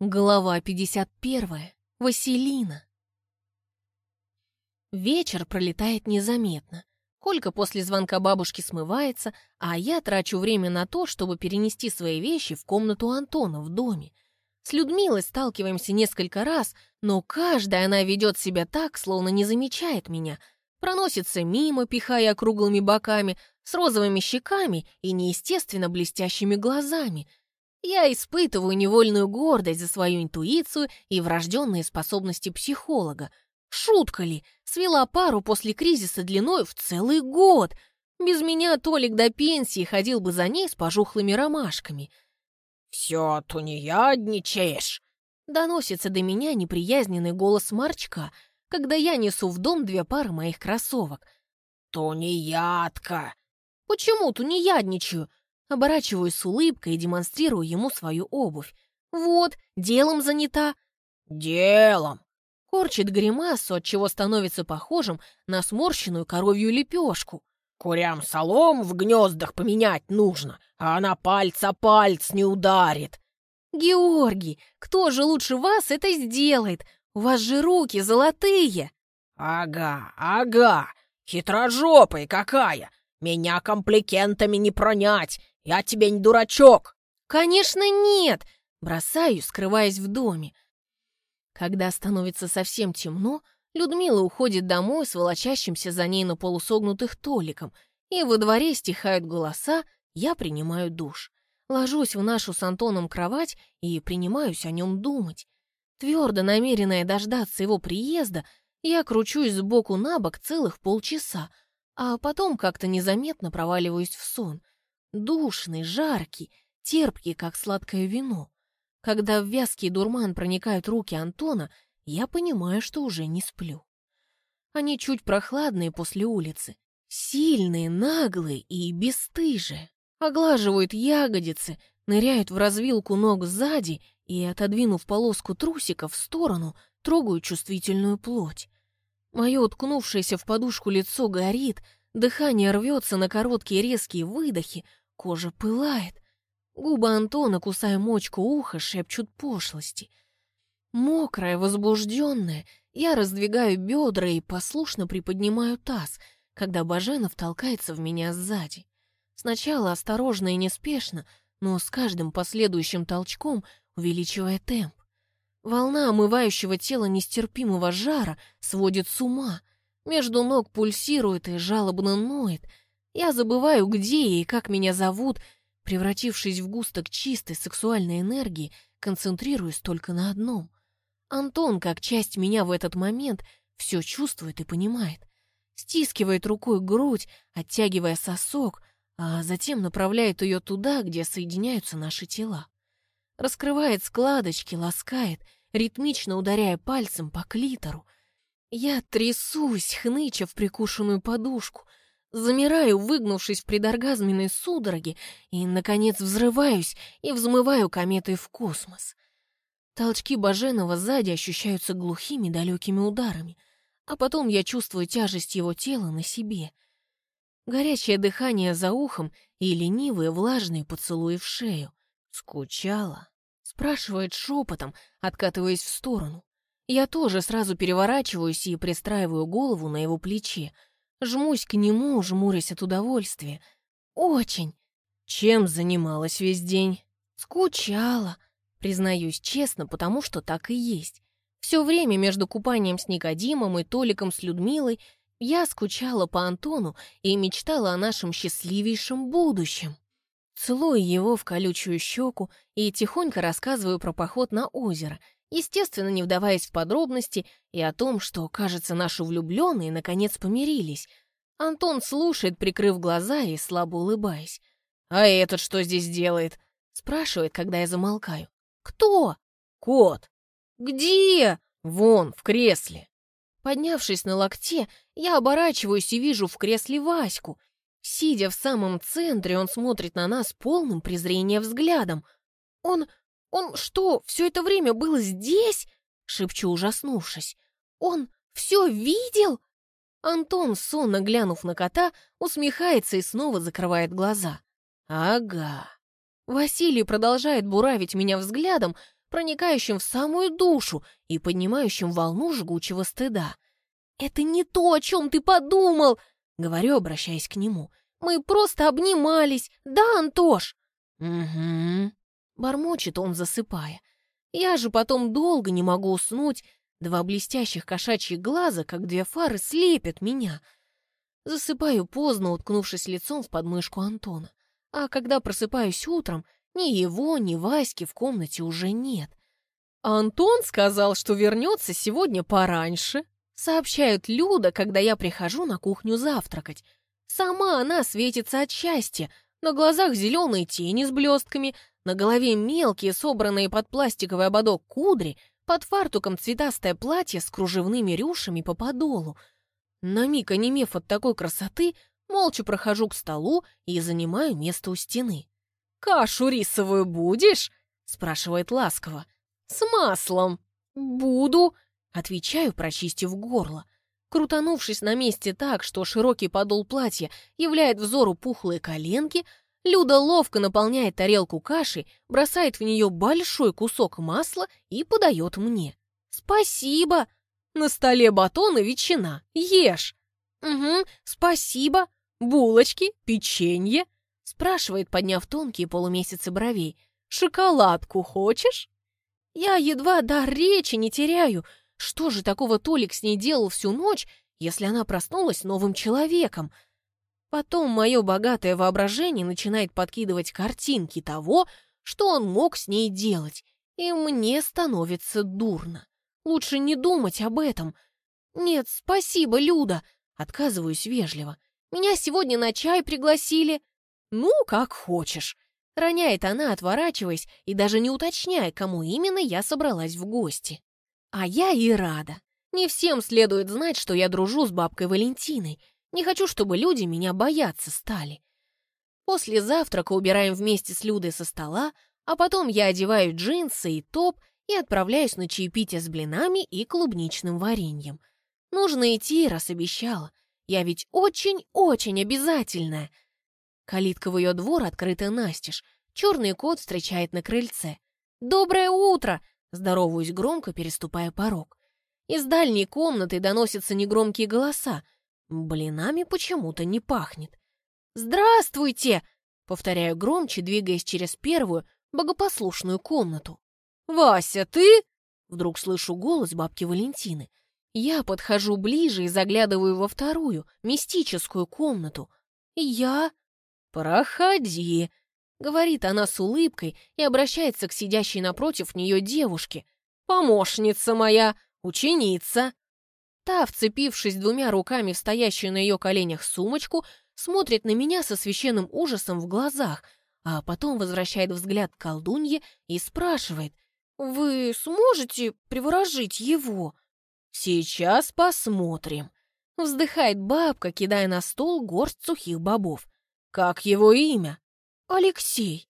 Глава 51. Василина. Вечер пролетает незаметно. Колька после звонка бабушки смывается, а я трачу время на то, чтобы перенести свои вещи в комнату Антона в доме. С Людмилой сталкиваемся несколько раз, но каждая она ведет себя так, словно не замечает меня. Проносится мимо, пихая круглыми боками, с розовыми щеками и неестественно блестящими глазами — я испытываю невольную гордость за свою интуицию и врожденные способности психолога. Шутка ли, свела пару после кризиса длиной в целый год. Без меня Толик до пенсии ходил бы за ней с пожухлыми ромашками. «Все тунеядничаешь!» Доносится до меня неприязненный голос Марчка, когда я несу в дом две пары моих кроссовок. «Тунеядка!» «Почему тунеядничаю?» Оборачиваюсь с улыбкой и демонстрирую ему свою обувь. «Вот, делом занята». «Делом!» Корчит гримасу, от чего становится похожим на сморщенную коровью лепешку. «Курям солом в гнездах поменять нужно, а она пальца пальц не ударит». «Георгий, кто же лучше вас это сделает? У вас же руки золотые!» «Ага, ага, хитрожопая какая! Меня компликентами не пронять! Я тебе не дурачок!» «Конечно нет!» Бросаю, скрываясь в доме. Когда становится совсем темно, Людмила уходит домой с волочащимся за ней на полусогнутых толиком, и во дворе стихают голоса, я принимаю душ. Ложусь в нашу с Антоном кровать и принимаюсь о нем думать. Твердо намеренная дождаться его приезда, я кручусь сбоку на бок целых полчаса, а потом как-то незаметно проваливаюсь в сон — Душный, жаркий, терпкий, как сладкое вино. Когда в вязкий дурман проникают руки Антона, я понимаю, что уже не сплю. Они чуть прохладные после улицы, сильные, наглые и бесстыжие. Оглаживают ягодицы, ныряют в развилку ног сзади и, отодвинув полоску трусика в сторону, трогают чувствительную плоть. Мое уткнувшееся в подушку лицо горит, дыхание рвется на короткие резкие выдохи, Кожа пылает. Губы Антона, кусая мочку уха, шепчут пошлости. Мокрая, возбужденная, я раздвигаю бедра и послушно приподнимаю таз, когда Баженов толкается в меня сзади. Сначала осторожно и неспешно, но с каждым последующим толчком увеличивая темп. Волна омывающего тела нестерпимого жара сводит с ума. Между ног пульсирует и жалобно ноет — я забываю, где и как меня зовут, превратившись в густок чистой сексуальной энергии, концентрируюсь только на одном. Антон, как часть меня в этот момент, все чувствует и понимает. Стискивает рукой грудь, оттягивая сосок, а затем направляет ее туда, где соединяются наши тела. Раскрывает складочки, ласкает, ритмично ударяя пальцем по клитору. Я трясусь, хныча в прикушенную подушку — Замираю, выгнувшись в предоргазменной судороге, и, наконец, взрываюсь и взмываю кометой в космос. Толчки Баженова сзади ощущаются глухими далекими ударами, а потом я чувствую тяжесть его тела на себе. Горячее дыхание за ухом и ленивые влажные поцелуи в шею. «Скучала?» — спрашивает шепотом, откатываясь в сторону. Я тоже сразу переворачиваюсь и пристраиваю голову на его плече — Жмусь к нему, жмурясь от удовольствия. Очень. Чем занималась весь день? Скучала. Признаюсь честно, потому что так и есть. Все время между купанием с Никодимом и Толиком с Людмилой я скучала по Антону и мечтала о нашем счастливейшем будущем. Целую его в колючую щеку и тихонько рассказываю про поход на озеро — естественно, не вдаваясь в подробности и о том, что, кажется, наши влюбленные наконец помирились. Антон слушает, прикрыв глаза и слабо улыбаясь. «А этот что здесь делает?» — спрашивает, когда я замолкаю. «Кто?» «Кот». «Где?» «Вон, в кресле». Поднявшись на локте, я оборачиваюсь и вижу в кресле Ваську. Сидя в самом центре, он смотрит на нас полным презрения взглядом. Он «Он что, все это время был здесь?» — шепчу, ужаснувшись. «Он все видел?» Антон, сонно глянув на кота, усмехается и снова закрывает глаза. «Ага». Василий продолжает буравить меня взглядом, проникающим в самую душу и поднимающим волну жгучего стыда. «Это не то, о чем ты подумал!» — говорю, обращаясь к нему. «Мы просто обнимались, да, Антош?» «Угу», — бормочет он, засыпая. Я же потом долго не могу уснуть, два блестящих кошачьих глаза, как две фары, слепят меня. Засыпаю поздно, уткнувшись лицом в подмышку Антона. А когда просыпаюсь утром, ни его, ни Васьки в комнате уже нет. «Антон сказал, что вернется сегодня пораньше», сообщают Люда, когда я прихожу на кухню завтракать. Сама она светится от счастья, на глазах зеленые тени с блестками, на голове мелкие, собранные под пластиковый ободок кудри, под фартуком цветастое платье с кружевными рюшами по подолу. На миг онемев от такой красоты, молча прохожу к столу и занимаю место у стены. «Кашу рисовую будешь?» — спрашивает ласково. «С маслом». «Буду», — отвечаю, прочистив горло. Крутанувшись на месте так, что широкий подол платья являет взору пухлые коленки, Люда ловко наполняет тарелку кашей, бросает в нее большой кусок масла и подает мне. «Спасибо!» «На столе батон и ветчина. Ешь!» «Угу, спасибо. Булочки, печенье?» Спрашивает, подняв тонкие полумесяцы бровей. «Шоколадку хочешь?» Я едва дар речи не теряю. Что же такого Толик с ней делал всю ночь, если она проснулась новым человеком? Потом мое богатое воображение начинает подкидывать картинки того, что он мог с ней делать, и мне становится дурно. Лучше не думать об этом. Нет, спасибо, Люда, отказываюсь вежливо. Меня сегодня на чай пригласили. «Ну, как хочешь», — роняет она, отворачиваясь и даже не уточняя, кому именно я собралась в гости. А я и рада. Не всем следует знать, что я дружу с бабкой Валентиной. Не хочу, чтобы люди меня бояться стали. После завтрака убираем вместе с Людой со стола, а потом я одеваю джинсы и топ и отправляюсь на чаепитие с блинами и клубничным вареньем. Нужно идти, раз обещала. Я ведь очень-очень обязательная — Калитка в ее двор открыта настежь. Черный кот встречает на крыльце. «Доброе утро!» Здороваюсь громко, переступая порог. Из дальней комнаты доносятся негромкие голоса. Блинами почему-то не пахнет. «Здравствуйте!» Повторяю громче, двигаясь через первую, богопослушную комнату. «Вася, ты?» Вдруг слышу голос бабки Валентины. Я подхожу ближе и заглядываю во вторую, мистическую комнату. «Я...» «Проходи», — говорит она с улыбкой и обращается к сидящей напротив нее девушке. «Помощница моя, ученица». Та, вцепившись двумя руками в стоящую на ее коленях сумочку, смотрит на меня со священным ужасом в глазах, а потом возвращает взгляд к колдунье и спрашивает, «Вы сможете приворожить его?» «Сейчас посмотрим», — вздыхает бабка, кидая на стол горсть сухих бобов. «Как его имя?» «Алексей».